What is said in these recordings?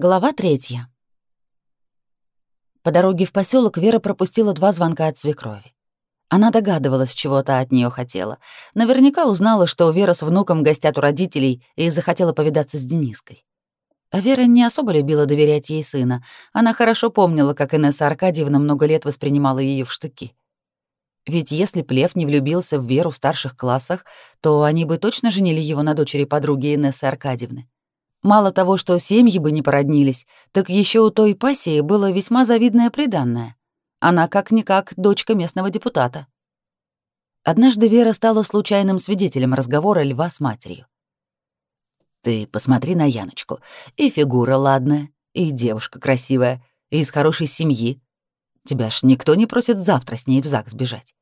Глава третья. По дороге в поселок Вера пропустила два звонка от свекрови. Она догадывалась, чего та от нее хотела. Наверняка узнала, что Вера с внуком гостят у родителей и захотела повидаться с Дениской. А Вера не особо любила доверять ей сына. Она хорошо помнила, как Инесса Аркадьевна много лет воспринимала ее в штыки. Ведь если Плев не влюбился в Веру в старших классах, то они бы точно женили его на дочери подруги Инессы Аркадьевны. Мало того, что семьи бы не породнились, так еще у той пассии было весьма завидное приданное. Она как-никак дочка местного депутата. Однажды Вера стала случайным свидетелем разговора льва с матерью. «Ты посмотри на Яночку. И фигура ладная, и девушка красивая, и из хорошей семьи. Тебя ж никто не просит завтра с ней в ЗАГС бежать.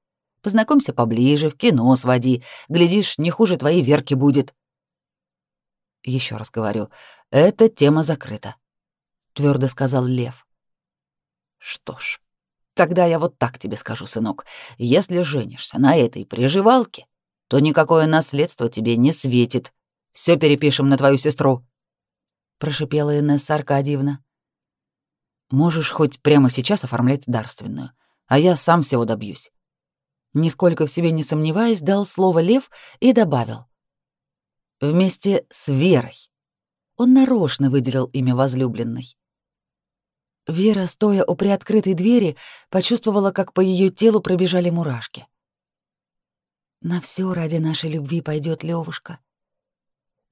Познакомься поближе, в кино своди. Глядишь, не хуже твоей Верки будет. Еще раз говорю, эта тема закрыта, твердо сказал Лев. Что ж, тогда я вот так тебе скажу, сынок. Если женишься на этой приживалке, то никакое наследство тебе не светит. Все перепишем на твою сестру, прошипела Инесса Аркадьевна. Можешь хоть прямо сейчас оформлять дарственную, а я сам всего добьюсь. Нисколько в себе не сомневаясь, дал слово Лев и добавил: Вместе с Верой. Он нарочно выделил имя возлюбленной. Вера, стоя у приоткрытой двери, почувствовала, как по ее телу пробежали мурашки. На все ради нашей любви пойдет Левушка.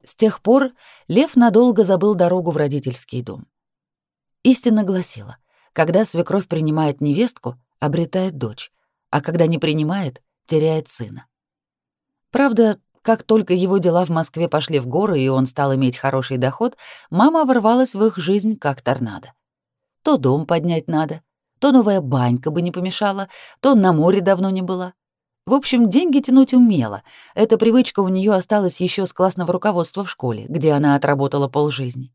С тех пор Лев надолго забыл дорогу в родительский дом. Истина гласила, когда свекровь принимает невестку, обретает дочь, а когда не принимает, теряет сына. Правда, как только его дела в Москве пошли в горы, и он стал иметь хороший доход, мама ворвалась в их жизнь как торнадо. То дом поднять надо, то новая банька бы не помешала, то на море давно не была. В общем, деньги тянуть умела. Эта привычка у нее осталась еще с классного руководства в школе, где она отработала полжизни.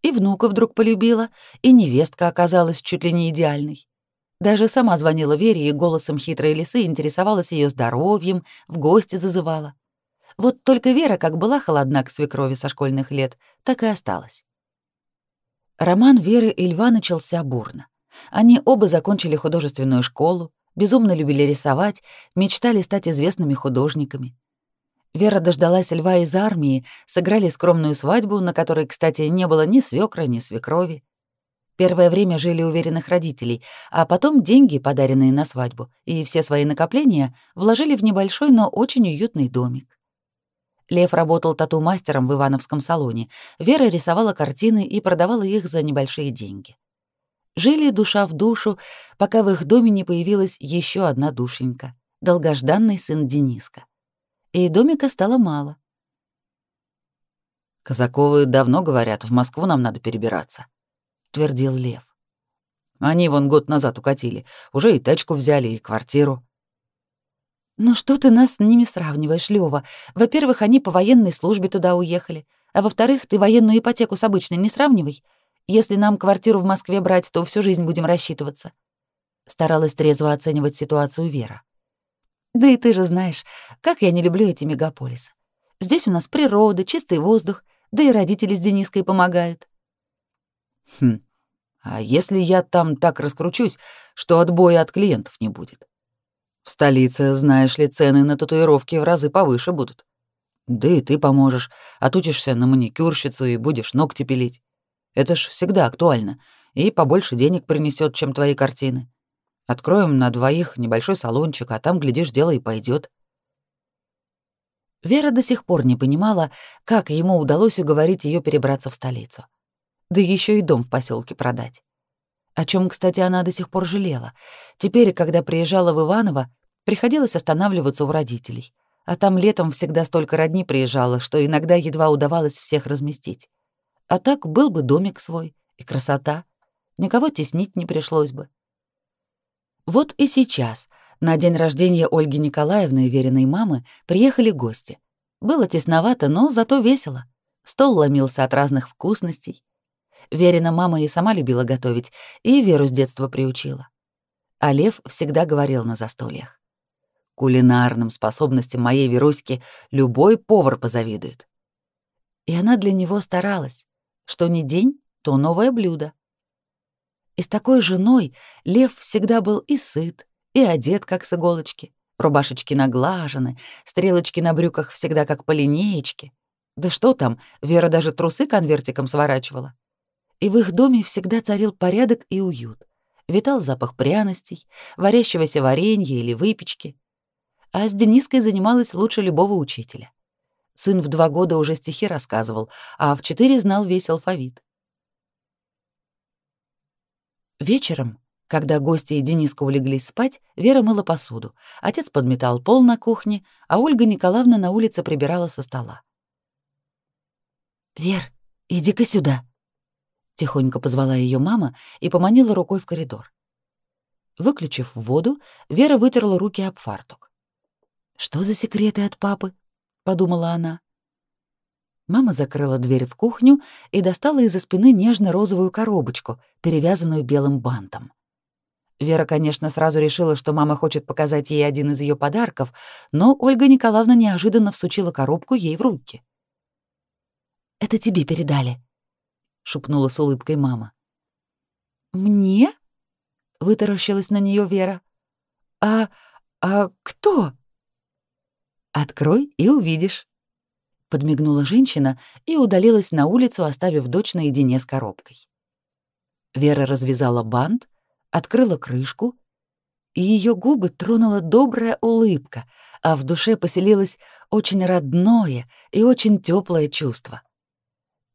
И внука вдруг полюбила, и невестка оказалась чуть ли не идеальной. Даже сама звонила Вере и голосом хитрой лисы интересовалась ее здоровьем, в гости зазывала. Вот только Вера как была холодна к свекрови со школьных лет, так и осталась. Роман Веры и Льва начался бурно. Они оба закончили художественную школу, безумно любили рисовать, мечтали стать известными художниками. Вера дождалась Льва из армии, сыграли скромную свадьбу, на которой, кстати, не было ни свекра, ни свекрови. Первое время жили уверенных родителей, а потом деньги, подаренные на свадьбу, и все свои накопления вложили в небольшой, но очень уютный домик. Лев работал тату-мастером в Ивановском салоне. Вера рисовала картины и продавала их за небольшие деньги. Жили душа в душу, пока в их доме не появилась еще одна душенька, долгожданный сын Дениска. И домика стало мало. «Казаковы давно говорят, в Москву нам надо перебираться», — твердил Лев. «Они вон год назад укатили, уже и тачку взяли, и квартиру». «Ну что ты нас с ними сравниваешь, Лёва? Во-первых, они по военной службе туда уехали, а во-вторых, ты военную ипотеку с обычной не сравнивай. Если нам квартиру в Москве брать, то всю жизнь будем рассчитываться». Старалась трезво оценивать ситуацию Вера. «Да и ты же знаешь, как я не люблю эти мегаполисы. Здесь у нас природа, чистый воздух, да и родители с Дениской помогают». «Хм, а если я там так раскручусь, что отбоя от клиентов не будет? В столице, знаешь ли, цены на татуировки в разы повыше будут. Да и ты поможешь, отучишься на маникюрщицу и будешь ногти пилить. Это ж всегда актуально и побольше денег принесет, чем твои картины. Откроем на двоих небольшой салончик, а там, глядишь, дело и пойдет. Вера до сих пор не понимала, как ему удалось уговорить ее перебраться в столицу. Да еще и дом в поселке продать о чем, кстати, она до сих пор жалела. Теперь, когда приезжала в Иваново, приходилось останавливаться у родителей. А там летом всегда столько родни приезжало, что иногда едва удавалось всех разместить. А так был бы домик свой и красота. Никого теснить не пришлось бы. Вот и сейчас, на день рождения Ольги Николаевны и Вериной мамы, приехали гости. Было тесновато, но зато весело. Стол ломился от разных вкусностей. Верина мама и сама любила готовить, и Веру с детства приучила. А Лев всегда говорил на застольях. Кулинарным способностям моей Веруськи любой повар позавидует. И она для него старалась, что ни день, то новое блюдо. И с такой женой Лев всегда был и сыт, и одет как с иголочки, рубашечки наглажены, стрелочки на брюках всегда как по линеечке. Да что там, Вера даже трусы конвертиком сворачивала. И в их доме всегда царил порядок и уют. Витал запах пряностей, варящегося варенья или выпечки. А с Дениской занималась лучше любого учителя. Сын в два года уже стихи рассказывал, а в четыре знал весь алфавит. Вечером, когда гости и Дениска улеглись спать, Вера мыла посуду, отец подметал пол на кухне, а Ольга Николаевна на улице прибирала со стола. «Вер, иди-ка сюда», — тихонько позвала ее мама и поманила рукой в коридор. Выключив воду, Вера вытерла руки об фартук. «Что за секреты от папы?» — подумала она. Мама закрыла дверь в кухню и достала из-за спины нежно-розовую коробочку, перевязанную белым бантом. Вера, конечно, сразу решила, что мама хочет показать ей один из ее подарков, но Ольга Николаевна неожиданно всучила коробку ей в руки. «Это тебе передали», — шепнула с улыбкой мама. «Мне?» — вытаращилась на нее Вера. «А... а кто?» «Открой и увидишь» подмигнула женщина и удалилась на улицу, оставив дочь наедине с коробкой. Вера развязала бант, открыла крышку, и ее губы тронула добрая улыбка, а в душе поселилось очень родное и очень теплое чувство.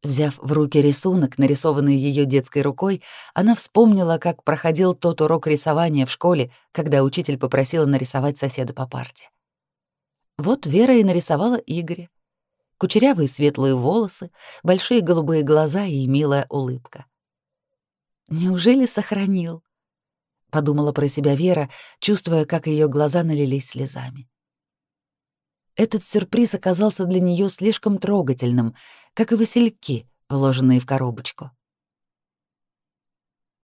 Взяв в руки рисунок, нарисованный ее детской рукой, она вспомнила, как проходил тот урок рисования в школе, когда учитель попросила нарисовать соседа по парте. Вот Вера и нарисовала Игоря, кучерявые светлые волосы, большие голубые глаза и милая улыбка. «Неужели сохранил?» — подумала про себя Вера, чувствуя, как ее глаза налились слезами. Этот сюрприз оказался для нее слишком трогательным, как и васильки, вложенные в коробочку.